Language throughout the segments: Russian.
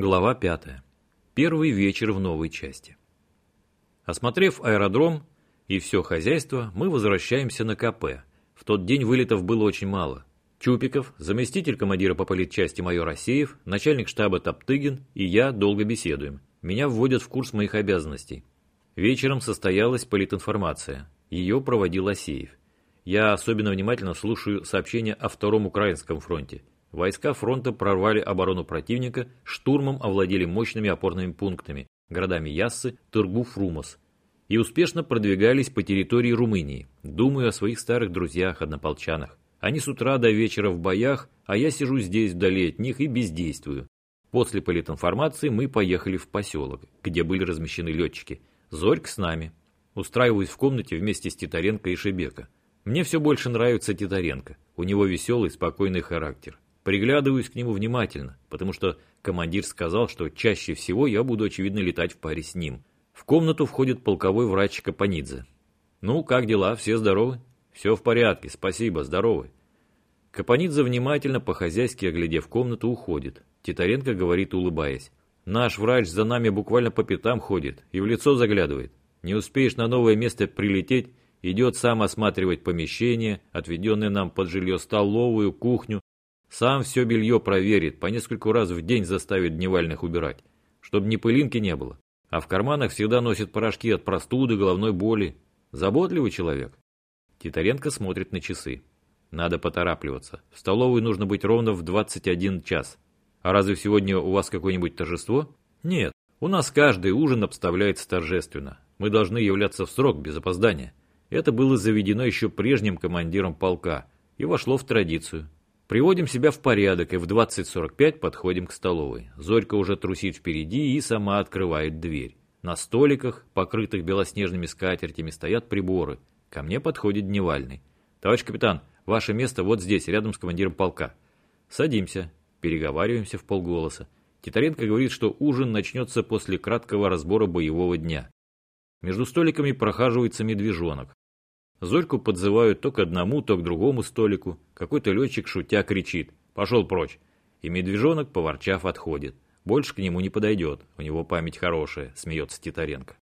Глава 5. Первый вечер в новой части. Осмотрев аэродром и все хозяйство, мы возвращаемся на КП. В тот день вылетов было очень мало. Чупиков, заместитель командира по политчасти майор Асеев, начальник штаба Топтыгин и я долго беседуем. Меня вводят в курс моих обязанностей. Вечером состоялась политинформация. Ее проводил Асеев. Я особенно внимательно слушаю сообщения о Втором Украинском фронте – Войска фронта прорвали оборону противника, штурмом овладели мощными опорными пунктами, городами Яссы, Тургу, Фрумос, и успешно продвигались по территории Румынии. Думаю о своих старых друзьях-однополчанах. Они с утра до вечера в боях, а я сижу здесь вдали от них и бездействую. После политинформации мы поехали в поселок, где были размещены летчики. Зорьк с нами. Устраиваюсь в комнате вместе с Титаренко и Шебека. Мне все больше нравится Титаренко. У него веселый, спокойный характер. Приглядываюсь к нему внимательно, потому что командир сказал, что чаще всего я буду, очевидно, летать в паре с ним. В комнату входит полковой врач Капанидзе. «Ну, как дела? Все здоровы?» «Все в порядке, спасибо, здоровы». Капанидзе внимательно, по-хозяйски оглядев комнату, уходит. Титаренко говорит, улыбаясь. «Наш врач за нами буквально по пятам ходит и в лицо заглядывает. Не успеешь на новое место прилететь, идет сам осматривать помещение, отведенное нам под жилье столовую, кухню, сам все белье проверит, по нескольку раз в день заставит дневальных убирать, чтобы ни пылинки не было. А в карманах всегда носит порошки от простуды, головной боли. Заботливый человек. Титаренко смотрит на часы. Надо поторапливаться. В столовой нужно быть ровно в 21 час. А разве сегодня у вас какое-нибудь торжество? Нет. У нас каждый ужин обставляется торжественно. Мы должны являться в срок, без опоздания. Это было заведено еще прежним командиром полка и вошло в традицию. Приводим себя в порядок и в 20.45 подходим к столовой. Зорька уже трусит впереди и сама открывает дверь. На столиках, покрытых белоснежными скатертями, стоят приборы. Ко мне подходит дневальный. «Товарищ капитан, ваше место вот здесь, рядом с командиром полка». Садимся, переговариваемся в полголоса. Титаренко говорит, что ужин начнется после краткого разбора боевого дня. Между столиками прохаживается медвежонок. Зорьку подзывают то к одному, то к другому столику. Какой-то летчик, шутя, кричит «Пошел прочь!» И медвежонок, поворчав, отходит. Больше к нему не подойдет, у него память хорошая, смеется Титаренко.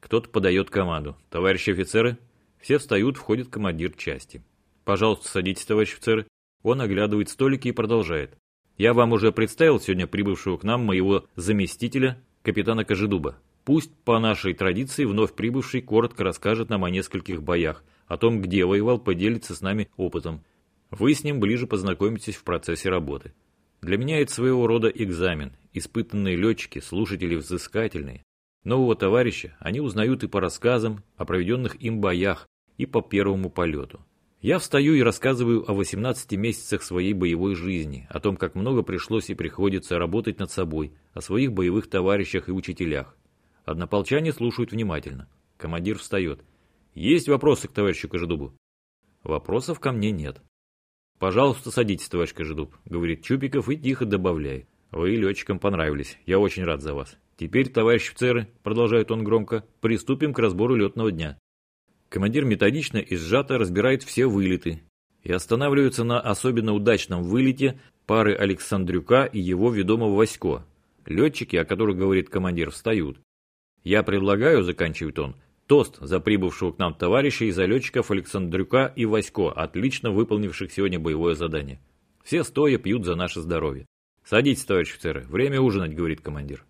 Кто-то подает команду. «Товарищи офицеры?» Все встают, входит командир части. «Пожалуйста, садитесь, товарищ офицеры». Он оглядывает столики и продолжает. «Я вам уже представил сегодня прибывшего к нам моего заместителя, капитана Кожедуба. Пусть по нашей традиции вновь прибывший коротко расскажет нам о нескольких боях, о том, где воевал, поделится с нами опытом. Вы с ним ближе познакомитесь в процессе работы. Для меня это своего рода экзамен. Испытанные летчики, слушатели взыскательные. Нового товарища они узнают и по рассказам о проведенных им боях, и по первому полету. Я встаю и рассказываю о 18 месяцах своей боевой жизни, о том, как много пришлось и приходится работать над собой, о своих боевых товарищах и учителях. Однополчане слушают внимательно. Командир встает. Есть вопросы к товарищу Кожедубу? Вопросов ко мне нет. Пожалуйста, садитесь, товарищ Кожедуб, говорит Чупиков и тихо добавляет. Вы летчикам понравились, я очень рад за вас. Теперь, товарищ офицеры, продолжает он громко, приступим к разбору летного дня. Командир методично и сжато разбирает все вылеты и останавливается на особенно удачном вылете пары Александрюка и его ведомого Васько. Летчики, о которых говорит командир, встают. Я предлагаю, заканчивает он, Тост за прибывшего к нам товарища и за Александрюка и Васько, отлично выполнивших сегодня боевое задание. Все стоя пьют за наше здоровье. «Садитесь, товарищ офицеры, время ужинать», — говорит командир.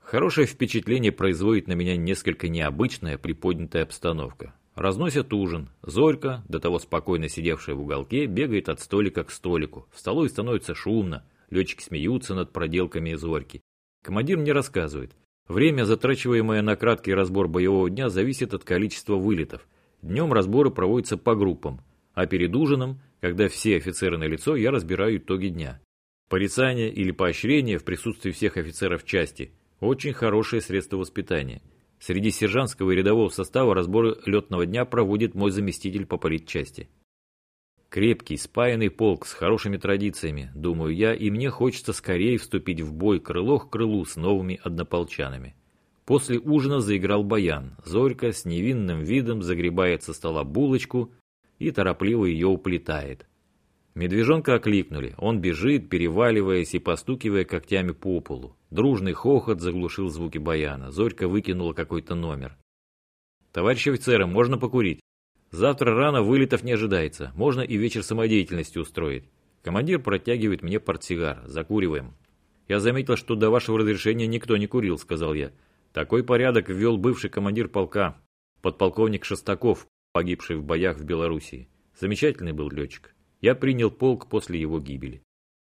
Хорошее впечатление производит на меня несколько необычная приподнятая обстановка. Разносят ужин. Зорька, до того спокойно сидевшая в уголке, бегает от столика к столику. В столовой становится шумно. Летчики смеются над проделками Зорьки. Командир мне рассказывает. Время, затрачиваемое на краткий разбор боевого дня, зависит от количества вылетов. Днем разборы проводятся по группам, а перед ужином, когда все офицеры на лицо, я разбираю итоги дня. Порицание или поощрение в присутствии всех офицеров части – очень хорошее средство воспитания. Среди сержантского и рядового состава разборы летного дня проводит мой заместитель по политчасти. Крепкий, спаянный полк с хорошими традициями, думаю я, и мне хочется скорее вступить в бой крыло к крылу с новыми однополчанами. После ужина заиграл баян. Зорька с невинным видом загребает со стола булочку и торопливо ее уплетает. Медвежонка окликнули. Он бежит, переваливаясь и постукивая когтями по полу. Дружный хохот заглушил звуки баяна. Зорька выкинула какой-то номер. «Товарищ офицеры, можно покурить? Завтра рано вылетов не ожидается. Можно и вечер самодеятельности устроить. Командир протягивает мне портсигар. Закуриваем». «Я заметил, что до вашего разрешения никто не курил», — сказал я. «Такой порядок ввел бывший командир полка, подполковник Шестаков, погибший в боях в Белоруссии. Замечательный был летчик. Я принял полк после его гибели.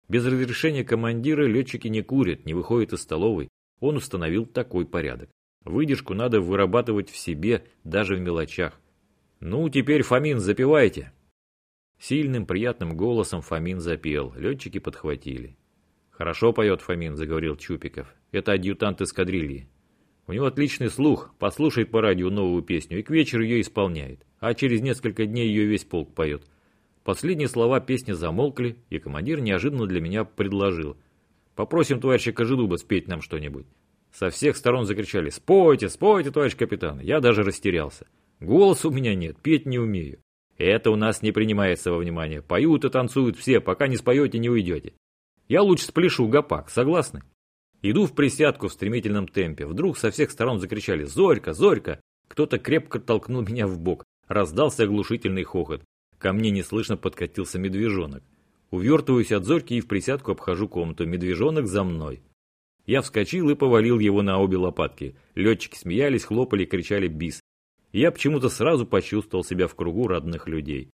Без разрешения командира летчики не курят, не выходят из столовой. Он установил такой порядок. Выдержку надо вырабатывать в себе, даже в мелочах. «Ну, теперь, Фомин, запивайте!» Сильным, приятным голосом Фомин запел, летчики подхватили. «Хорошо поет Фомин», — заговорил Чупиков. «Это адъютант эскадрильи. У него отличный слух, послушает по радио новую песню и к вечеру ее исполняет, а через несколько дней ее весь полк поет. Последние слова песни замолкли, и командир неожиданно для меня предложил. «Попросим товарища Кожедуба спеть нам что-нибудь». Со всех сторон закричали «Спойте, спойте, товарищ капитан!» Я даже растерялся. Голоса у меня нет, петь не умею. Это у нас не принимается во внимание. Поют и танцуют все, пока не споете, не уйдете. Я лучше спляшу гопак, согласны? Иду в присядку в стремительном темпе. Вдруг со всех сторон закричали «Зорька! Зорька!» Кто-то крепко толкнул меня в бок. Раздался оглушительный хохот. Ко мне неслышно подкатился медвежонок. Увертываюсь от зорьки и в присядку обхожу комнату. Медвежонок за мной. Я вскочил и повалил его на обе лопатки. Летчики смеялись, хлопали, кричали «бис». Я почему-то сразу почувствовал себя в кругу родных людей.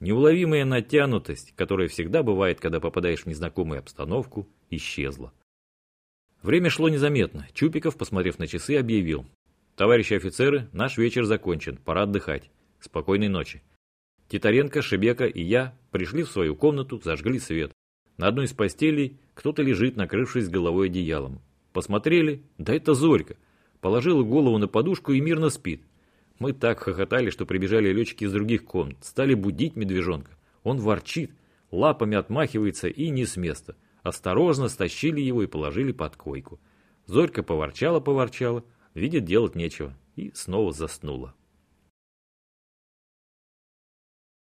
Неуловимая натянутость, которая всегда бывает, когда попадаешь в незнакомую обстановку, исчезла. Время шло незаметно. Чупиков, посмотрев на часы, объявил. «Товарищи офицеры, наш вечер закончен, пора отдыхать. Спокойной ночи». Титаренко, Шебека и я пришли в свою комнату, зажгли свет. На одной из постелей кто-то лежит, накрывшись головой одеялом. Посмотрели, да это Зорька. Положила голову на подушку и мирно спит. Мы так хохотали, что прибежали летчики из других комнат. Стали будить медвежонка. Он ворчит, лапами отмахивается и не с места. Осторожно стащили его и положили под койку. Зорька поворчала-поворчала, видит, делать нечего, и снова заснула.